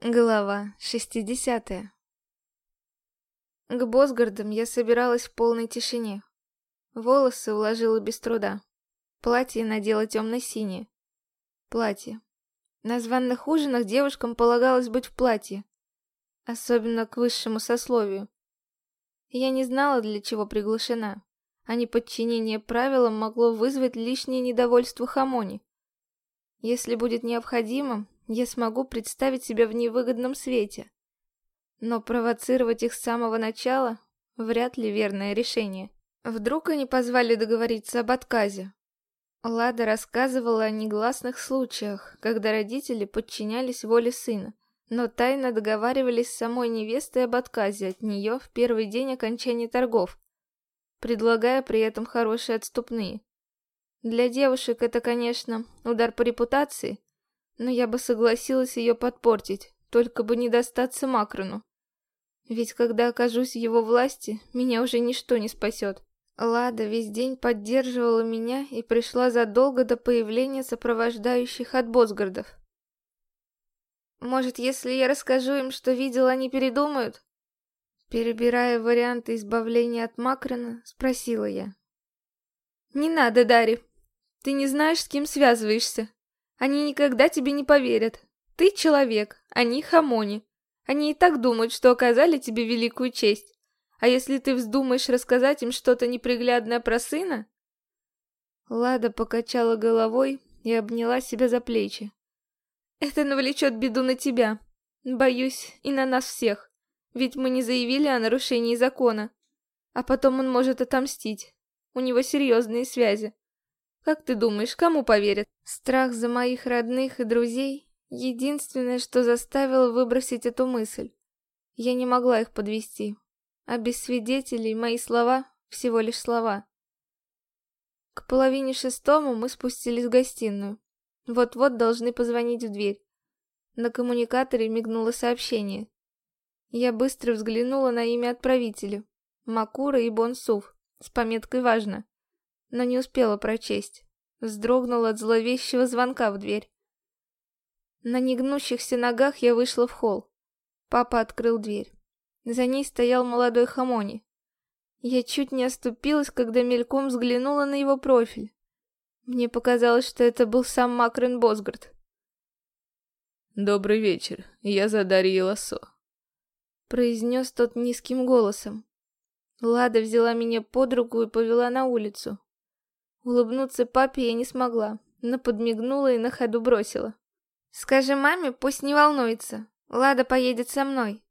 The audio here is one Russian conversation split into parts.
Глава 60 К Босгардам я собиралась в полной тишине. Волосы уложила без труда. Платье надела темно-синее. Платье. На званных ужинах девушкам полагалось быть в платье. Особенно к высшему сословию. Я не знала, для чего приглашена, а неподчинение правилам могло вызвать лишнее недовольство Хамони. Если будет необходимо, я смогу представить себя в невыгодном свете. Но провоцировать их с самого начала вряд ли верное решение. Вдруг они позвали договориться об отказе. Лада рассказывала о негласных случаях, когда родители подчинялись воле сына, но тайно договаривались с самой невестой об отказе от нее в первый день окончания торгов, предлагая при этом хорошие отступные. Для девушек это, конечно, удар по репутации, но я бы согласилась ее подпортить, только бы не достаться Макрону. Ведь когда окажусь в его власти, меня уже ничто не спасет. Лада весь день поддерживала меня и пришла задолго до появления сопровождающих от Босгардов. Может, если я расскажу им, что видела, они передумают? Перебирая варианты избавления от Макрона, спросила я. Не надо, Дари. Ты не знаешь, с кем связываешься. Они никогда тебе не поверят. Ты человек, они хамони. Они и так думают, что оказали тебе великую честь. А если ты вздумаешь рассказать им что-то неприглядное про сына? Лада покачала головой и обняла себя за плечи. Это навлечет беду на тебя. Боюсь, и на нас всех. Ведь мы не заявили о нарушении закона. А потом он может отомстить. У него серьезные связи. Как ты думаешь, кому поверят? Страх за моих родных и друзей — единственное, что заставило выбросить эту мысль. Я не могла их подвести. А без свидетелей мои слова — всего лишь слова. К половине шестому мы спустились в гостиную. Вот-вот должны позвонить в дверь. На коммуникаторе мигнуло сообщение. Я быстро взглянула на имя отправителя. Макура и Бонсуф. С пометкой «Важно» но не успела прочесть. Вздрогнула от зловещего звонка в дверь. На негнущихся ногах я вышла в холл. Папа открыл дверь. За ней стоял молодой Хамони. Я чуть не оступилась, когда мельком взглянула на его профиль. Мне показалось, что это был сам Макрен Босгард. «Добрый вечер, я за Дарьей Лосо», — произнес тот низким голосом. Лада взяла меня под руку и повела на улицу. Улыбнуться папе я не смогла, но подмигнула и на ходу бросила. «Скажи маме, пусть не волнуется. Лада поедет со мной».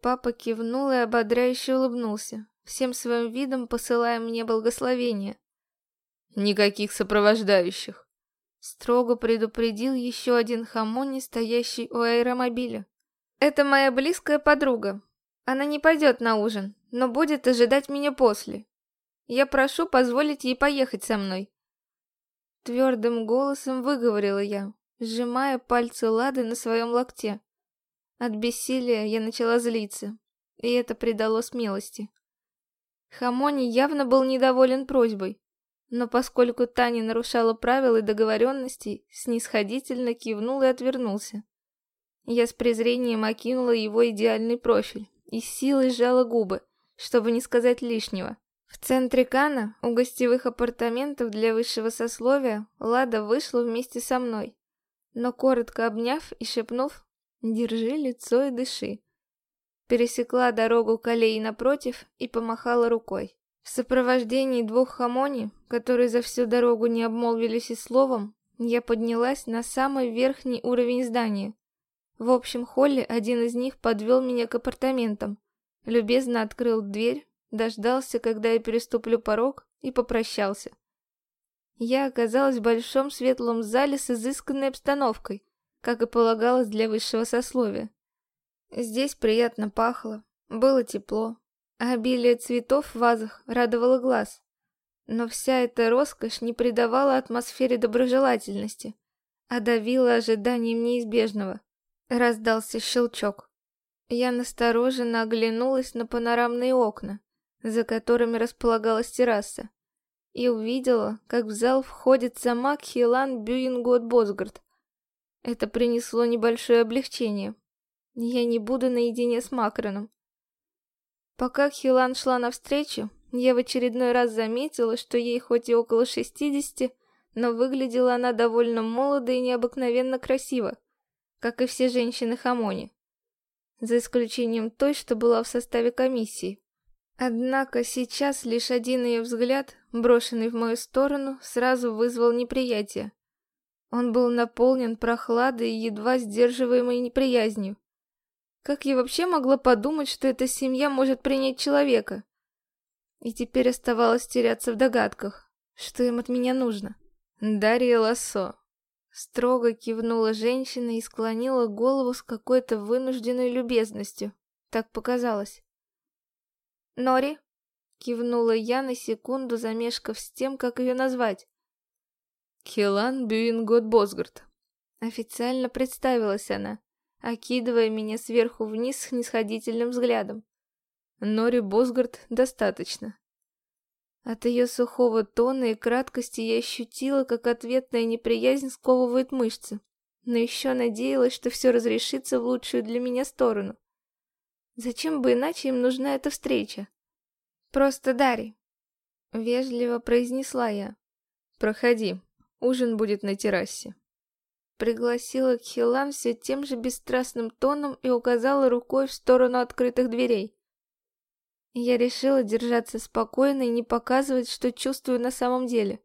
Папа кивнул и ободряюще улыбнулся, всем своим видом посылая мне благословение. «Никаких сопровождающих», — строго предупредил еще один хамони, стоящий у аэромобиля. «Это моя близкая подруга. Она не пойдет на ужин, но будет ожидать меня после. Я прошу позволить ей поехать со мной. Твердым голосом выговорила я, сжимая пальцы Лады на своем локте. От бессилия я начала злиться, и это придало смелости. Хамони явно был недоволен просьбой, но поскольку Таня нарушала правила и договоренностей, снисходительно кивнул и отвернулся. Я с презрением окинула его идеальный профиль и силой сжала губы, чтобы не сказать лишнего. В центре Кана, у гостевых апартаментов для высшего сословия, Лада вышла вместе со мной, но коротко обняв и шепнув «Держи лицо и дыши», пересекла дорогу к напротив и помахала рукой. В сопровождении двух хамони, которые за всю дорогу не обмолвились и словом, я поднялась на самый верхний уровень здания. В общем холле один из них подвел меня к апартаментам, любезно открыл дверь, дождался, когда я переступлю порог, и попрощался. Я оказалась в большом светлом зале с изысканной обстановкой, как и полагалось для высшего сословия. Здесь приятно пахло, было тепло, а обилие цветов в вазах радовало глаз. Но вся эта роскошь не придавала атмосфере доброжелательности, а давила ожиданием неизбежного. Раздался щелчок. Я настороженно оглянулась на панорамные окна, за которыми располагалась терраса, и увидела, как в зал входит сама Кхилан Бюингот Босгард. Это принесло небольшое облегчение. Я не буду наедине с Макроном. Пока Хилан шла навстречу, я в очередной раз заметила, что ей хоть и около шестидесяти, но выглядела она довольно молодо и необыкновенно красиво, как и все женщины Хамони. За исключением той, что была в составе комиссии. Однако сейчас лишь один ее взгляд, брошенный в мою сторону, сразу вызвал неприятие. Он был наполнен прохладой и едва сдерживаемой неприязнью. Как я вообще могла подумать, что эта семья может принять человека? И теперь оставалось теряться в догадках, что им от меня нужно. Дарья Лассо. Строго кивнула женщина и склонила голову с какой-то вынужденной любезностью. Так показалось. «Нори?» — кивнула я на секунду, замешкав с тем, как ее назвать. «Хелан Бюингот Босгард». Официально представилась она, окидывая меня сверху вниз с снисходительным взглядом. Нори Босгард достаточно. От ее сухого тона и краткости я ощутила, как ответная неприязнь сковывает мышцы, но еще надеялась, что все разрешится в лучшую для меня сторону. Зачем бы иначе им нужна эта встреча? Просто Дарий. Вежливо произнесла я. Проходи, ужин будет на террасе. Пригласила Кхилан все тем же бесстрастным тоном и указала рукой в сторону открытых дверей. Я решила держаться спокойно и не показывать, что чувствую на самом деле.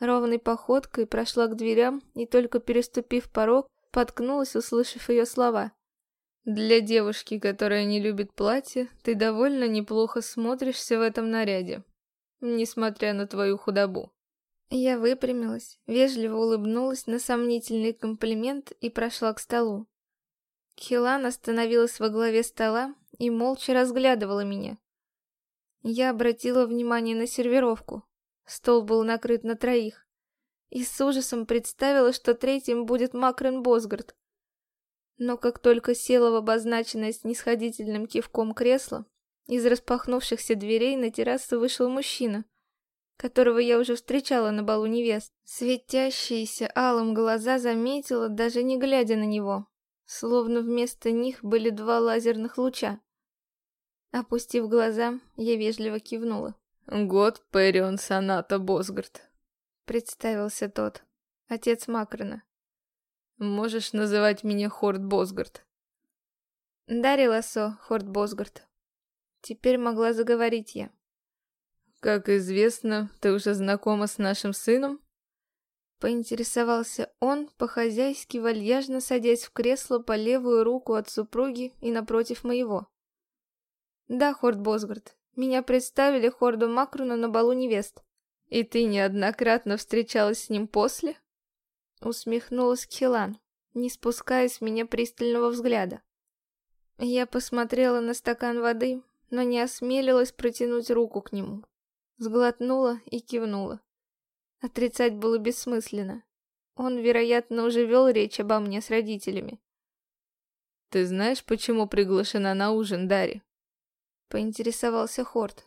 Ровной походкой прошла к дверям и только переступив порог, поткнулась, услышав ее слова. «Для девушки, которая не любит платье, ты довольно неплохо смотришься в этом наряде, несмотря на твою худобу». Я выпрямилась, вежливо улыбнулась на сомнительный комплимент и прошла к столу. Хилан остановилась во главе стола и молча разглядывала меня. Я обратила внимание на сервировку. Стол был накрыт на троих. И с ужасом представила, что третьим будет Макрен Босгард. Но как только села в обозначенное снисходительным кивком кресло, из распахнувшихся дверей на террасу вышел мужчина, которого я уже встречала на балу невест. Светящиеся алым глаза заметила, даже не глядя на него, словно вместо них были два лазерных луча. Опустив глаза, я вежливо кивнула. «Год Перион Соната Босгард», — представился тот, отец Макрона. «Можешь называть меня Хорд Босгард». «Дарья Лассо, Хорд Босгард». Теперь могла заговорить я. «Как известно, ты уже знакома с нашим сыном?» Поинтересовался он, по-хозяйски вальяжно садясь в кресло по левую руку от супруги и напротив моего. «Да, Хорд Босгард, меня представили Хорду Макруна на балу невест. И ты неоднократно встречалась с ним после?» Усмехнулась Кхилан, не спуская с меня пристального взгляда. Я посмотрела на стакан воды, но не осмелилась протянуть руку к нему. Сглотнула и кивнула. Отрицать было бессмысленно. Он, вероятно, уже вел речь обо мне с родителями. «Ты знаешь, почему приглашена на ужин, Дарья?» Поинтересовался Хорд.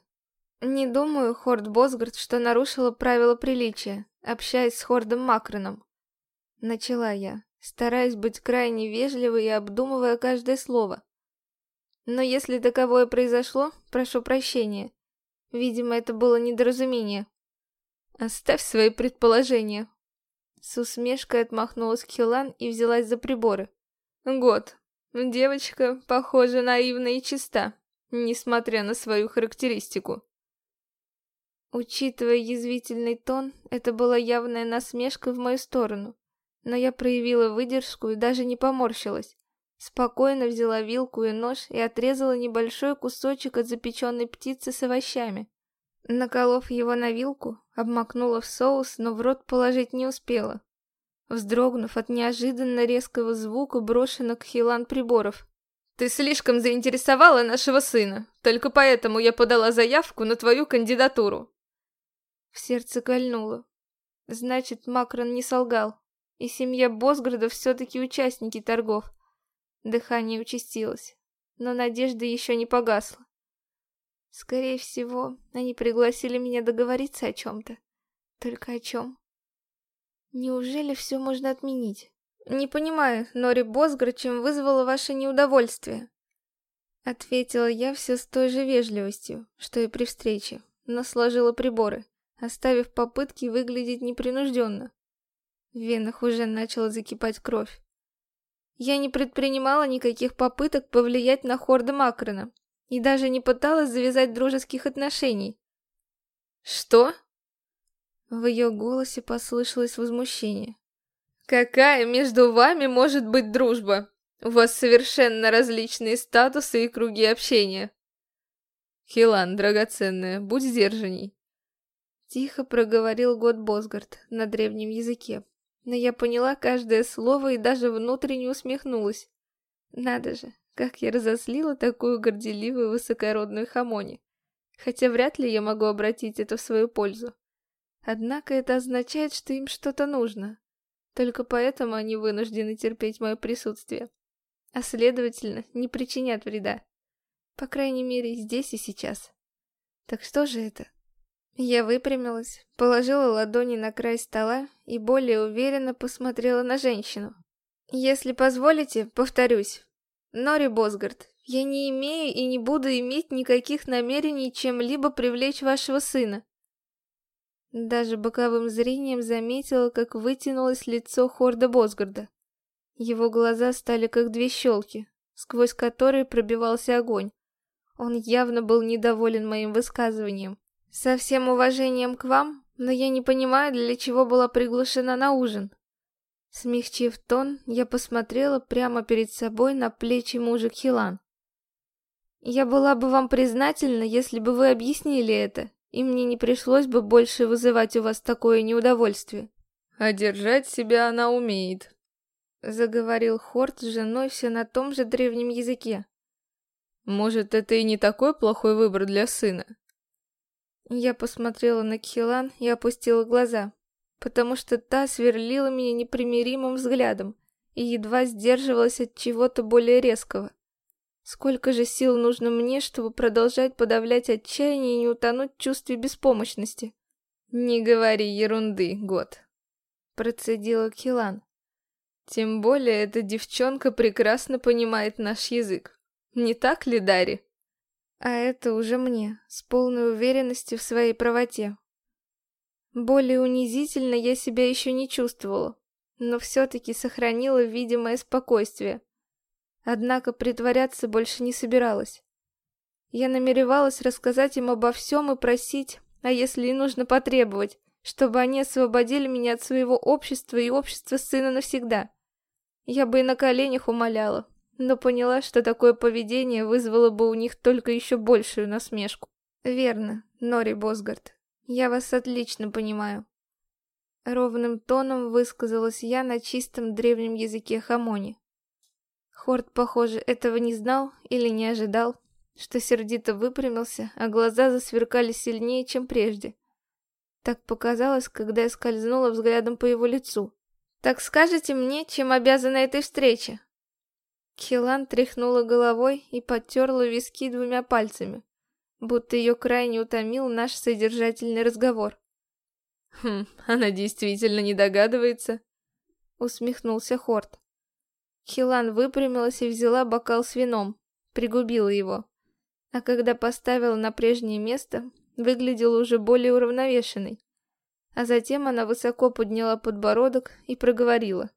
Не думаю, Хорд Босгард, что нарушила правила приличия, общаясь с Хордом Макроном. Начала я, стараясь быть крайне вежливой и обдумывая каждое слово. Но если таковое произошло, прошу прощения. Видимо, это было недоразумение. Оставь свои предположения. С усмешкой отмахнулась Хилан и взялась за приборы. Год. Девочка, похоже, наивна и чиста несмотря на свою характеристику. Учитывая язвительный тон, это была явная насмешка в мою сторону, но я проявила выдержку и даже не поморщилась. Спокойно взяла вилку и нож и отрезала небольшой кусочек от запеченной птицы с овощами. Наколов его на вилку, обмакнула в соус, но в рот положить не успела. Вздрогнув от неожиданно резкого звука, брошенных хилан приборов, ты слишком заинтересовала нашего сына, только поэтому я подала заявку на твою кандидатуру. В сердце кольнуло. Значит, Макрон не солгал, и семья Босгорода все-таки участники торгов. Дыхание участилось, но надежда еще не погасла. Скорее всего, они пригласили меня договориться о чем-то. Только о чем? Неужели все можно отменить? «Не понимаю, Нори Босгар, чем вызвало ваше неудовольствие?» Ответила я все с той же вежливостью, что и при встрече, но сложила приборы, оставив попытки выглядеть непринужденно. В венах уже начала закипать кровь. Я не предпринимала никаких попыток повлиять на Хорда Макрона и даже не пыталась завязать дружеских отношений. «Что?» В ее голосе послышалось возмущение. «Какая между вами может быть дружба? У вас совершенно различные статусы и круги общения». «Хилан, драгоценная, будь сдержанней». Тихо проговорил год Босгард на древнем языке, но я поняла каждое слово и даже внутренне усмехнулась. Надо же, как я разослила такую горделивую высокородную хамони. Хотя вряд ли я могу обратить это в свою пользу. Однако это означает, что им что-то нужно. Только поэтому они вынуждены терпеть мое присутствие. А следовательно, не причинят вреда. По крайней мере, здесь и сейчас. Так что же это? Я выпрямилась, положила ладони на край стола и более уверенно посмотрела на женщину. Если позволите, повторюсь. Нори Босгард, я не имею и не буду иметь никаких намерений чем-либо привлечь вашего сына. Даже боковым зрением заметила, как вытянулось лицо Хорда Босгарда. Его глаза стали как две щелки, сквозь которые пробивался огонь. Он явно был недоволен моим высказыванием. «Со всем уважением к вам, но я не понимаю, для чего была приглашена на ужин». Смягчив тон, я посмотрела прямо перед собой на плечи мужа Хилан. «Я была бы вам признательна, если бы вы объяснили это, и мне не пришлось бы больше вызывать у вас такое неудовольствие. А держать себя она умеет, заговорил Хорт с женой все на том же древнем языке. Может, это и не такой плохой выбор для сына? Я посмотрела на Кхилан и опустила глаза, потому что та сверлила меня непримиримым взглядом и едва сдерживалась от чего-то более резкого. Сколько же сил нужно мне, чтобы продолжать подавлять отчаяние и не утонуть в чувстве беспомощности? Не говори ерунды, Год. Процедила Килан. Тем более эта девчонка прекрасно понимает наш язык. Не так ли, Дари? А это уже мне, с полной уверенностью в своей правоте. Более унизительно я себя еще не чувствовала, но все-таки сохранила видимое спокойствие. Однако притворяться больше не собиралась. Я намеревалась рассказать им обо всем и просить, а если и нужно потребовать, чтобы они освободили меня от своего общества и общества сына навсегда. Я бы и на коленях умоляла, но поняла, что такое поведение вызвало бы у них только еще большую насмешку. Верно, Нори Босгард, я вас отлично понимаю. Ровным тоном высказалась я на чистом древнем языке хамони. Хорд, похоже, этого не знал или не ожидал, что сердито выпрямился, а глаза засверкали сильнее, чем прежде. Так показалось, когда я скользнула взглядом по его лицу. «Так скажите мне, чем обязана этой встрече?» Хилан тряхнула головой и подтерла виски двумя пальцами, будто ее крайне утомил наш содержательный разговор. «Хм, она действительно не догадывается?» Усмехнулся Хорд. Хилан выпрямилась и взяла бокал с вином, пригубила его. А когда поставила на прежнее место, выглядела уже более уравновешенной. А затем она высоко подняла подбородок и проговорила.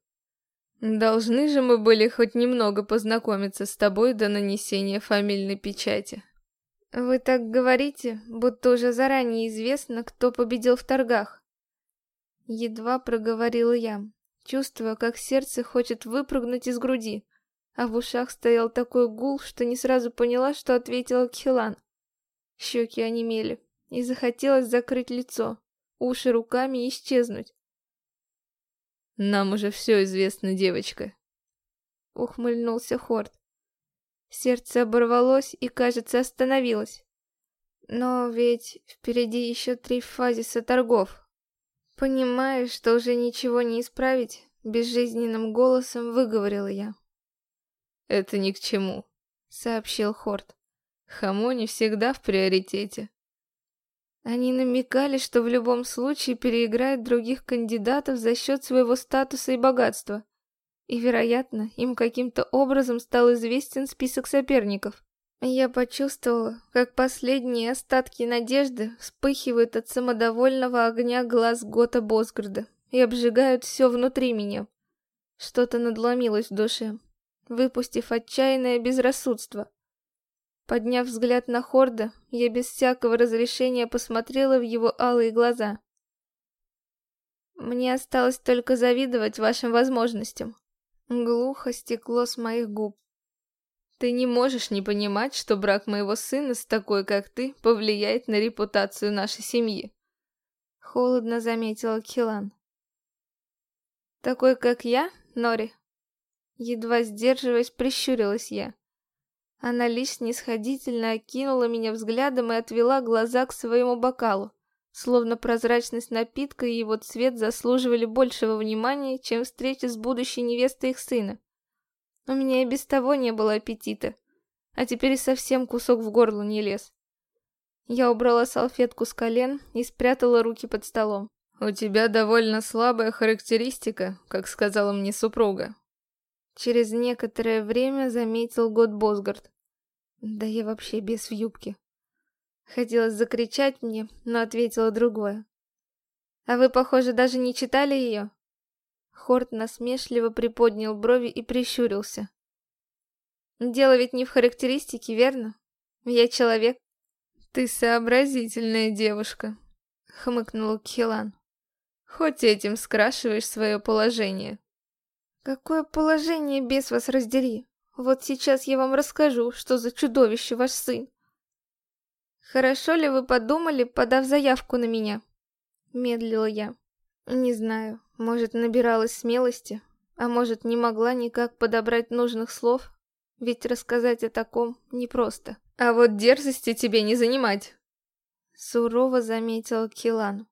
«Должны же мы были хоть немного познакомиться с тобой до нанесения фамильной печати». «Вы так говорите, будто уже заранее известно, кто победил в торгах». Едва проговорила я, чувствуя, как сердце хочет выпрыгнуть из груди, а в ушах стоял такой гул, что не сразу поняла, что ответила Кхилан. Щеки онемели, и захотелось закрыть лицо, уши руками исчезнуть. «Нам уже все известно, девочка», — ухмыльнулся Хорд. Сердце оборвалось и, кажется, остановилось. Но ведь впереди еще три фазиса торгов. Понимая, что уже ничего не исправить, безжизненным голосом выговорила я. «Это ни к чему», — сообщил Хорт. «Хамони всегда в приоритете». Они намекали, что в любом случае переиграют других кандидатов за счет своего статуса и богатства. И, вероятно, им каким-то образом стал известен список соперников. Я почувствовала, как последние остатки надежды вспыхивают от самодовольного огня глаз Гота Босгарда и обжигают все внутри меня. Что-то надломилось в душе, выпустив отчаянное безрассудство. Подняв взгляд на Хорда, я без всякого разрешения посмотрела в его алые глаза. Мне осталось только завидовать вашим возможностям. Глухо стекло с моих губ. Ты не можешь не понимать, что брак моего сына с такой, как ты, повлияет на репутацию нашей семьи. Холодно заметила Килан. Такой, как я, Нори? Едва сдерживаясь, прищурилась я. Она лишь снисходительно окинула меня взглядом и отвела глаза к своему бокалу, словно прозрачность напитка и его цвет заслуживали большего внимания, чем встреча с будущей невестой их сына. У меня и без того не было аппетита, а теперь и совсем кусок в горло не лез. Я убрала салфетку с колен и спрятала руки под столом. «У тебя довольно слабая характеристика, как сказала мне супруга». Через некоторое время заметил Год Босгард. Да я вообще без в юбке. Хотелось закричать мне, но ответила другое. А вы, похоже, даже не читали ее? Хорт насмешливо приподнял брови и прищурился. Дело ведь не в характеристике, верно? Я человек. Ты сообразительная девушка, хмыкнул Кхилан. Хоть этим скрашиваешь свое положение. Какое положение, без вас раздери? Вот сейчас я вам расскажу, что за чудовище ваш сын. Хорошо ли вы подумали, подав заявку на меня? Медлила я. Не знаю, может, набиралась смелости, а может, не могла никак подобрать нужных слов, ведь рассказать о таком непросто. А вот дерзости тебе не занимать. Сурово заметил Килан.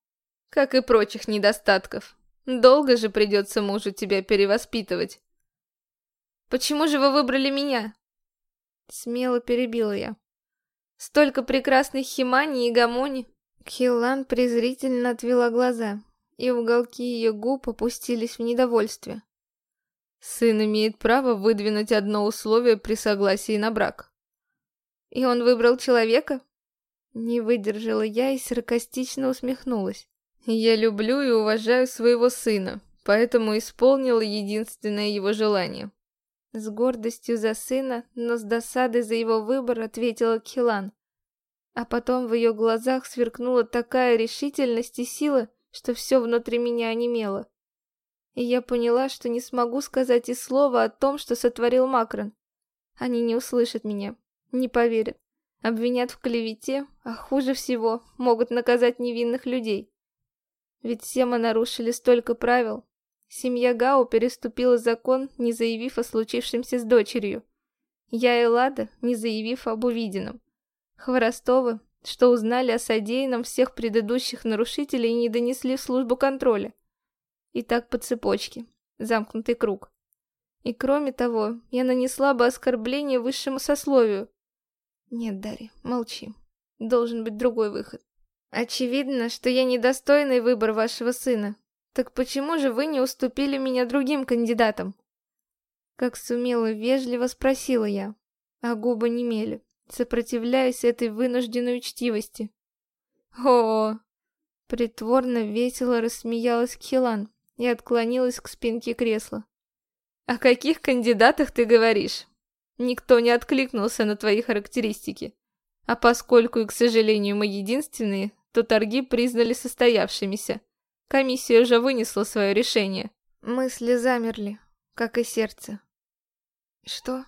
Как и прочих недостатков. Долго же придется мужу тебя перевоспитывать. Почему же вы выбрали меня?» Смело перебила я. «Столько прекрасных Химани и Гамони!» Хилан презрительно отвела глаза, и уголки ее губ опустились в недовольстве. «Сын имеет право выдвинуть одно условие при согласии на брак». «И он выбрал человека?» Не выдержала я и саркастично усмехнулась. «Я люблю и уважаю своего сына, поэтому исполнила единственное его желание. С гордостью за сына, но с досадой за его выбор ответила Килан. А потом в ее глазах сверкнула такая решительность и сила, что все внутри меня онемело. И я поняла, что не смогу сказать и слова о том, что сотворил Макрон. Они не услышат меня, не поверят, обвинят в клевете, а хуже всего могут наказать невинных людей. Ведь все мы нарушили столько правил, Семья Гао переступила закон, не заявив о случившемся с дочерью. Я и Лада, не заявив об увиденном. Хворостовы, что узнали о содеянном всех предыдущих нарушителей не донесли в службу контроля. И так по цепочке. Замкнутый круг. И кроме того, я нанесла бы оскорбление высшему сословию. Нет, Дарья, молчи. Должен быть другой выход. Очевидно, что я недостойный выбор вашего сына, так почему же вы не уступили меня другим кандидатам? Как сумела вежливо спросила я, а губы немели, сопротивляясь этой вынужденной учтивости. О, притворно весело рассмеялась Хилан и отклонилась к спинке кресла. О каких кандидатах ты говоришь? Никто не откликнулся на твои характеристики. А поскольку и, к сожалению, мы единственные, то торги признали состоявшимися. Комиссия уже вынесла свое решение. Мысли замерли, как и сердце. Что?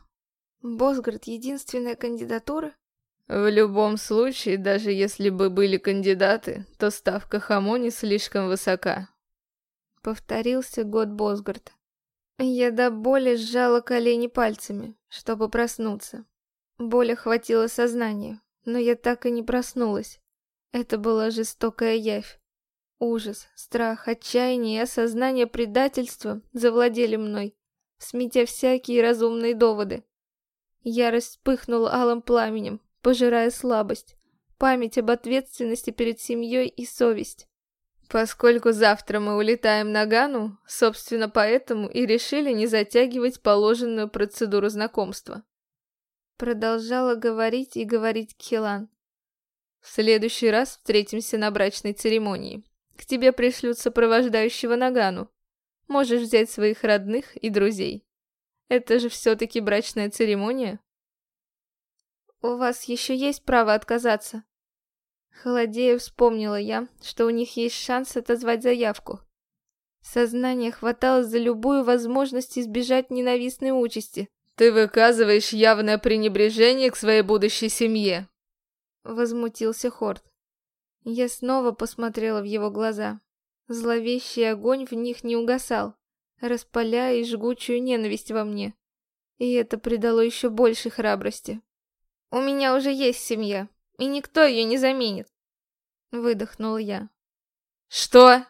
Босгард единственная кандидатура? В любом случае, даже если бы были кандидаты, то ставка Хамони слишком высока. Повторился год Босгард. Я до боли сжала колени пальцами, чтобы проснуться. Боль охватила сознание, но я так и не проснулась. Это была жестокая явь. Ужас, страх, отчаяние и осознание предательства завладели мной, сметя всякие разумные доводы. Ярость вспыхнула алым пламенем, пожирая слабость, память об ответственности перед семьей и совесть. Поскольку завтра мы улетаем на Гану, собственно, поэтому и решили не затягивать положенную процедуру знакомства. Продолжала говорить и говорить Килан. В следующий раз встретимся на брачной церемонии. К тебе пришлют сопровождающего на Гану. Можешь взять своих родных и друзей. Это же все-таки брачная церемония. У вас еще есть право отказаться? Холодея вспомнила я, что у них есть шанс отозвать заявку. Сознание хватало за любую возможность избежать ненавистной участи. «Ты выказываешь явное пренебрежение к своей будущей семье», — возмутился Хорд. Я снова посмотрела в его глаза. Зловещий огонь в них не угасал, распаляя жгучую ненависть во мне. И это придало еще больше храбрости. «У меня уже есть семья, и никто ее не заменит!» Выдохнула я. «Что?»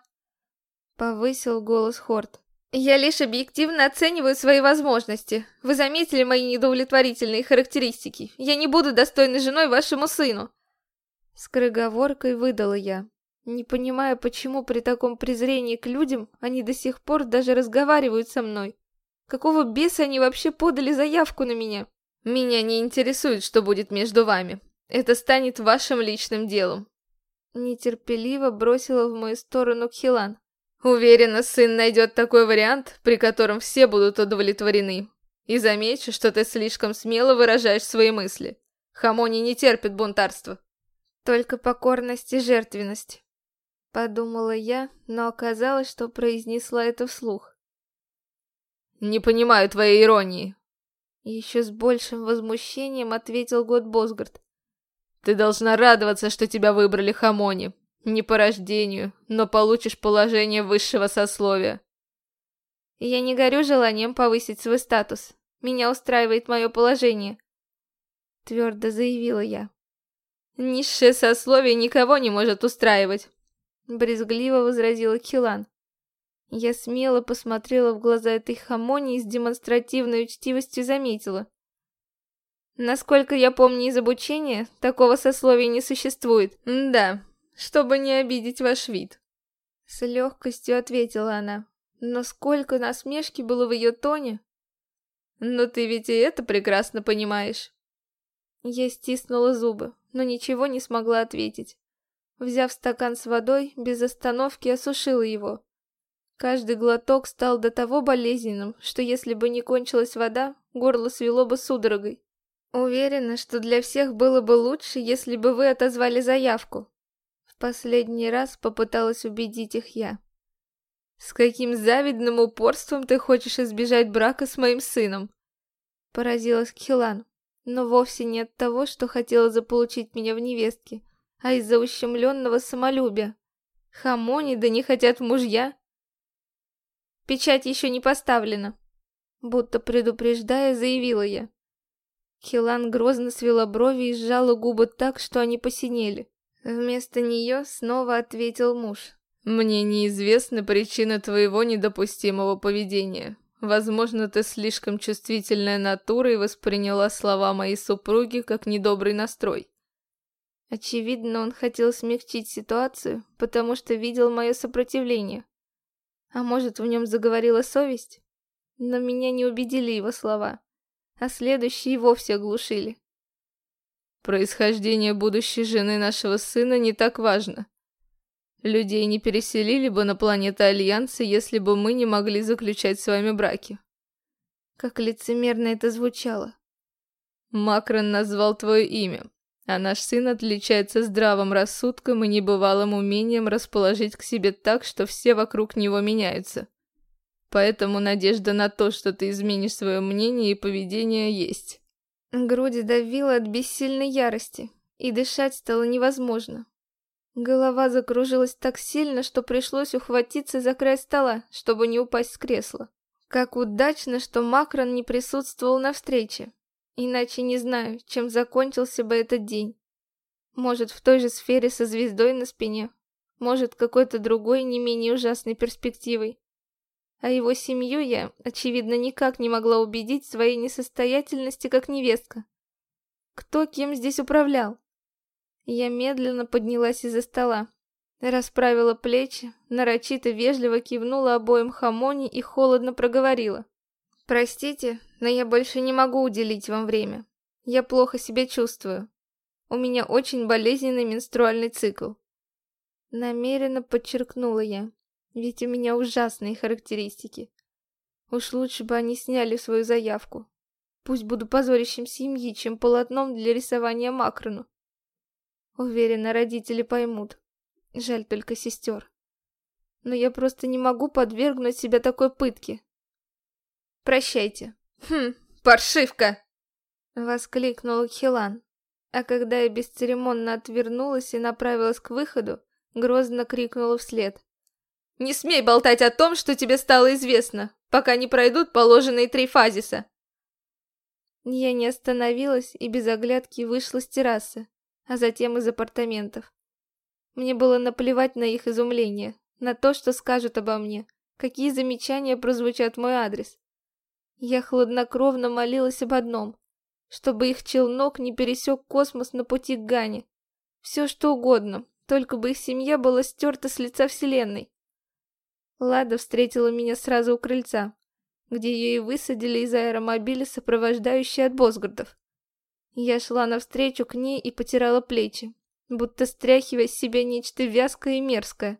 Повысил голос Хорд. «Я лишь объективно оцениваю свои возможности. Вы заметили мои недовлетворительные характеристики. Я не буду достойной женой вашему сыну!» Скороговоркой выдала я, не понимая, почему при таком презрении к людям они до сих пор даже разговаривают со мной. Какого беса они вообще подали заявку на меня? Меня не интересует, что будет между вами. Это станет вашим личным делом. Нетерпеливо бросила в мою сторону Кхилан. Уверена, сын найдет такой вариант, при котором все будут удовлетворены. И замечу, что ты слишком смело выражаешь свои мысли. Хамони не терпит бунтарства. Только покорность и жертвенность. Подумала я, но оказалось, что произнесла это вслух. «Не понимаю твоей иронии», еще с большим возмущением ответил Год Босгард. «Ты должна радоваться, что тебя выбрали Хамони. Не по рождению, но получишь положение высшего сословия». «Я не горю желанием повысить свой статус. Меня устраивает мое положение», — твердо заявила я. «Низшее сословие никого не может устраивать. Брезгливо возразила Килан. Я смело посмотрела в глаза этой хамони и с демонстративной учтивостью заметила. Насколько я помню из обучения, такого сословия не существует. да, чтобы не обидеть ваш вид. С легкостью ответила она. Но сколько насмешки было в ее тоне. Но ты ведь и это прекрасно понимаешь. Я стиснула зубы, но ничего не смогла ответить. Взяв стакан с водой, без остановки осушила его. Каждый глоток стал до того болезненным, что если бы не кончилась вода, горло свело бы судорогой. Уверена, что для всех было бы лучше, если бы вы отозвали заявку. В последний раз попыталась убедить их я. С каким завидным упорством ты хочешь избежать брака с моим сыном? Поразилась Кхилан, но вовсе не от того, что хотела заполучить меня в невестке, а из-за ущемленного самолюбия. Хамони да не хотят мужья. Печать еще не поставлена. Будто предупреждая, заявила я. Хилан грозно свела брови и сжала губы так, что они посинели. Вместо нее снова ответил муж. «Мне неизвестна причина твоего недопустимого поведения. Возможно, ты слишком чувствительная натура и восприняла слова моей супруги как недобрый настрой. Очевидно, он хотел смягчить ситуацию, потому что видел мое сопротивление. А может, в нем заговорила совесть? Но меня не убедили его слова, а следующие вовсе оглушили. Происхождение будущей жены нашего сына не так важно. Людей не переселили бы на планеты Альянса, если бы мы не могли заключать с вами браки. Как лицемерно это звучало. Макрон назвал твое имя, а наш сын отличается здравым рассудком и небывалым умением расположить к себе так, что все вокруг него меняются. Поэтому надежда на то, что ты изменишь свое мнение и поведение, есть. Груди давила от бессильной ярости, и дышать стало невозможно. Голова закружилась так сильно, что пришлось ухватиться за край стола, чтобы не упасть с кресла. Как удачно, что Макрон не присутствовал на встрече. Иначе не знаю, чем закончился бы этот день. Может, в той же сфере со звездой на спине. Может, какой-то другой, не менее ужасной перспективой. А его семью я, очевидно, никак не могла убедить в своей несостоятельности как невестка. Кто кем здесь управлял? Я медленно поднялась из-за стола. Расправила плечи, нарочито вежливо кивнула обоим хамони и холодно проговорила. «Простите, но я больше не могу уделить вам время. Я плохо себя чувствую. У меня очень болезненный менструальный цикл». Намеренно подчеркнула я, ведь у меня ужасные характеристики. Уж лучше бы они сняли свою заявку. Пусть буду позорищем семьи, чем полотном для рисования Макрону. Уверена, родители поймут. Жаль только сестер. Но я просто не могу подвергнуть себя такой пытке. Прощайте. Хм, паршивка! Воскликнул Хилан. А когда я бесцеремонно отвернулась и направилась к выходу, грозно крикнула вслед. «Не смей болтать о том, что тебе стало известно, пока не пройдут положенные три фазиса!» Я не остановилась и без оглядки вышла с террасы, а затем из апартаментов. Мне было наплевать на их изумление, на то, что скажут обо мне, какие замечания прозвучат в мой адрес. Я хладнокровно молилась об одном, чтобы их челнок не пересек космос на пути к Гане. Все что угодно, только бы их семья была стерта с лица Вселенной. Лада встретила меня сразу у крыльца, где ее и высадили из аэромобиля, сопровождающие от Босгардов. Я шла навстречу к ней и потирала плечи, будто стряхивая с себя нечто вязкое и мерзкое.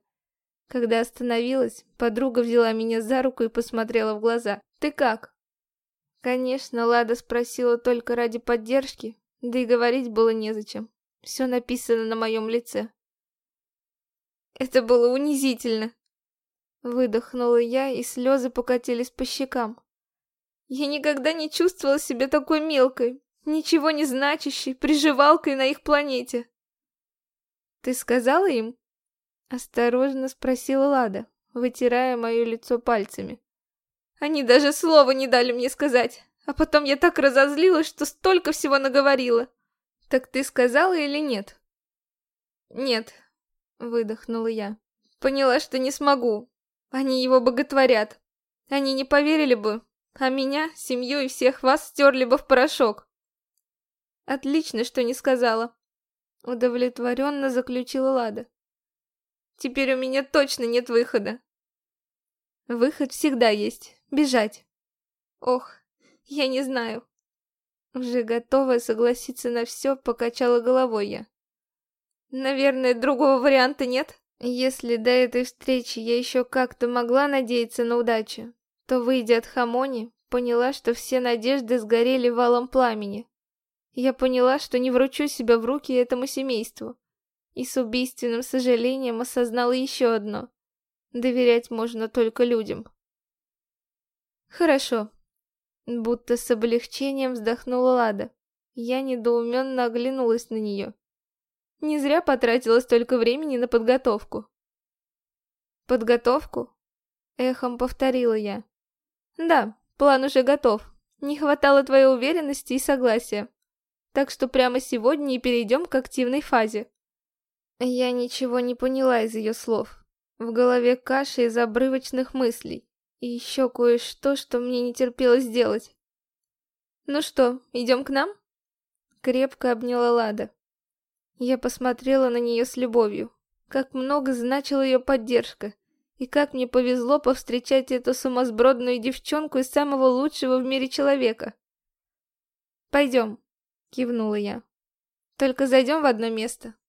Когда остановилась, подруга взяла меня за руку и посмотрела в глаза. «Ты как?» Конечно, Лада спросила только ради поддержки, да и говорить было незачем. Все написано на моем лице. Это было унизительно. Выдохнула я, и слезы покатились по щекам. Я никогда не чувствовала себя такой мелкой, ничего не значащей, приживалкой на их планете. «Ты сказала им?» Осторожно спросила Лада, вытирая мое лицо пальцами. Они даже слова не дали мне сказать, а потом я так разозлилась, что столько всего наговорила. Так ты сказала или нет? Нет, выдохнула я. Поняла, что не смогу. Они его боготворят. Они не поверили бы, а меня, семью и всех вас стерли бы в порошок. Отлично, что не сказала. Удовлетворенно заключила Лада. Теперь у меня точно нет выхода. Выход всегда есть. Бежать. Ох, я не знаю. Уже готовая согласиться на все, покачала головой я. Наверное, другого варианта нет. Если до этой встречи я еще как-то могла надеяться на удачу, то, выйдя от Хамони, поняла, что все надежды сгорели валом пламени. Я поняла, что не вручу себя в руки этому семейству. И с убийственным сожалением осознала еще одно. Доверять можно только людям. Хорошо. Будто с облегчением вздохнула Лада. Я недоуменно оглянулась на нее. Не зря потратила столько времени на подготовку. Подготовку? Эхом повторила я. Да, план уже готов. Не хватало твоей уверенности и согласия. Так что прямо сегодня и перейдем к активной фазе. Я ничего не поняла из ее слов. В голове каша из обрывочных мыслей. И еще кое-что, что мне не терпелось сделать. «Ну что, идем к нам?» Крепко обняла Лада. Я посмотрела на нее с любовью. Как много значила ее поддержка. И как мне повезло повстречать эту сумасбродную девчонку из самого лучшего в мире человека. «Пойдем», — кивнула я. «Только зайдем в одно место.